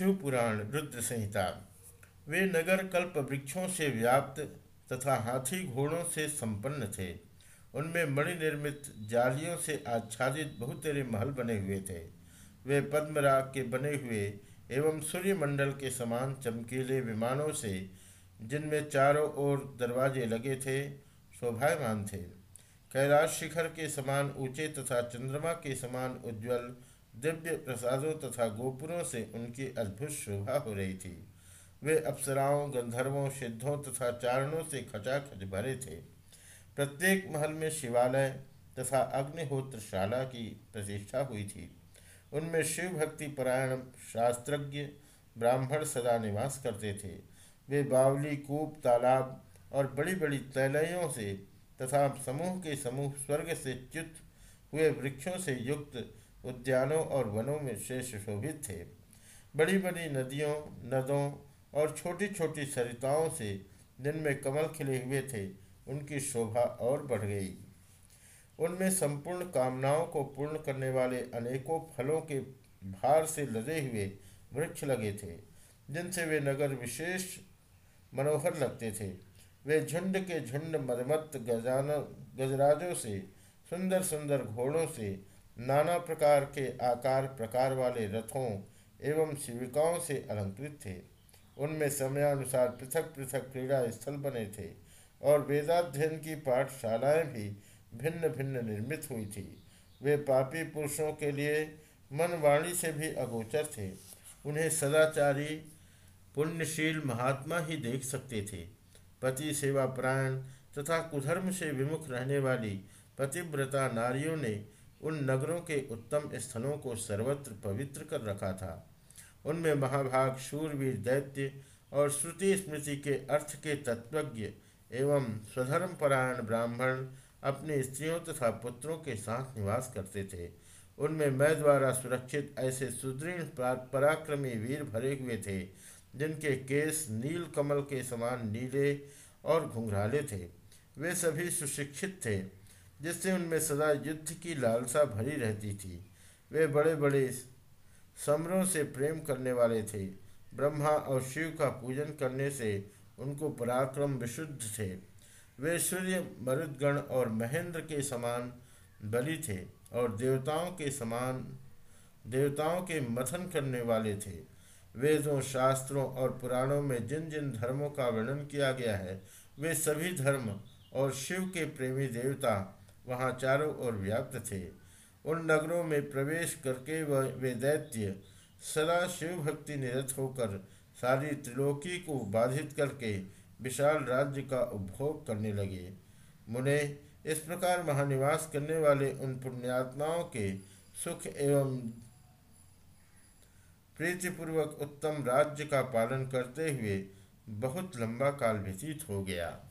शिवपुराण रुद्र संहिता वे नगर कल्प वृक्षों से व्याप्त तथा हाथी घोड़ों से संपन्न थे। उनमें मणिनिर्मित जालियों से आच्छादित बहुतेरे महल बने हुए थे। वे पद्मराग के बने हुए एवं सूर्यमंडल के समान चमकीले विमानों से, जिनमें चारों ओर दरवाजे लगे थे, शोभायमान थे। कैलाश शिखर के समान ऊँचे तथा चंद्रमा के समान उज्ज्वल दिव्य प्रसादों तथा गोपुरों से उनकी अद्भुत शोभा हो रही थी। वे अप्सराओं, गंधर्वों, सिद्धों तथा चारणों से खचाखच भरे थे। प्रत्येक महल में शिवालय तथा अग्निहोत्रशाला की प्रतिष्ठा हुई थी। उनमें शिव भक्ति परायण शास्त्रज्ञ ब्राह्मण सदा निवास करते थे। वे बावली, कूप, तालाब और बड़ी बड़ी तैलयों से तथा समूह के समूह स्वर्ग से च्युत हुए वृक्षों से युक्त उद्यानों और वनों में शेष शोभित थे। बड़ी बड़ी नदियों, नदों और छोटी छोटी सरिताओं से जिनमें कमल खिले हुए थे, उनकी शोभा और बढ़ गई। उनमें संपूर्ण कामनाओं को पूर्ण करने वाले अनेकों फलों के भार से लदे हुए वृक्ष लगे थे, जिनसे वे नगर विशेष मनोहर लगते थे। वे झुंड के झुंड मदमत गजान गजराजों से सुंदर सुंदर घोड़ों से नाना प्रकार के आकार प्रकार वाले रथों एवं शिविकाओं से अलंकृत थे। उनमें समयानुसार पृथक पृथक क्रीड़ा स्थल बने थे और वेदाध्ययन की पाठशालाएँ भी भिन्न भिन्न निर्मित हुई थी। वे पापी पुरुषों के लिए मन वाणी से भी अगोचर थे। उन्हें सदाचारी, पुण्यशील महात्मा ही देख सकते थे। पति सेवा प्राण तथा कुधर्म से विमुख रहने वाली पतिव्रता नारियों ने उन नगरों के उत्तम स्थलों को सर्वत्र पवित्र कर रखा था। उनमें महाभाग, शूरवीर, दैत्य और श्रुति स्मृति के अर्थ के तत्वज्ञ एवं स्वधर्म परायण ब्राह्मण अपनी स्त्रियों तथा पुत्रों के साथ निवास करते थे। उनमें मैं द्वारा सुरक्षित ऐसे सुदृढ़ पराक्रमी वीर भरे हुए थे, जिनके केस नील कमल के समान नीले और घुंघराले थे। वे सभी सुशिक्षित थे। जिससे उनमें सदा युद्ध की लालसा भरी रहती थी। वे बड़े बड़े समरों से प्रेम करने वाले थे। ब्रह्मा और शिव का पूजन करने से उनको पराक्रम विशुद्ध थे। वे सूर्य, मरुदगण और महेंद्र के समान बलि थे और देवताओं के समान, देवताओं के मथन करने वाले थे। वेदों, शास्त्रों और पुराणों में जिन जिन धर्मों का वर्णन किया गया है, वे सभी धर्म और शिव के प्रेमी देवता वहाँ चारों ओर व्याप्त थे। उन नगरों में प्रवेश करके वह, वे दैत्य सदा शिव भक्ति निरत होकर सारी त्रिलोकी को बाधित करके विशाल राज्य का उपभोग करने लगे। मुने, इस प्रकार महानिवास करने वाले उन पुण्यात्माओं के सुख एवं प्रीतिपूर्वक उत्तम राज्य का पालन करते हुए बहुत लंबा काल व्यतीत हो गया।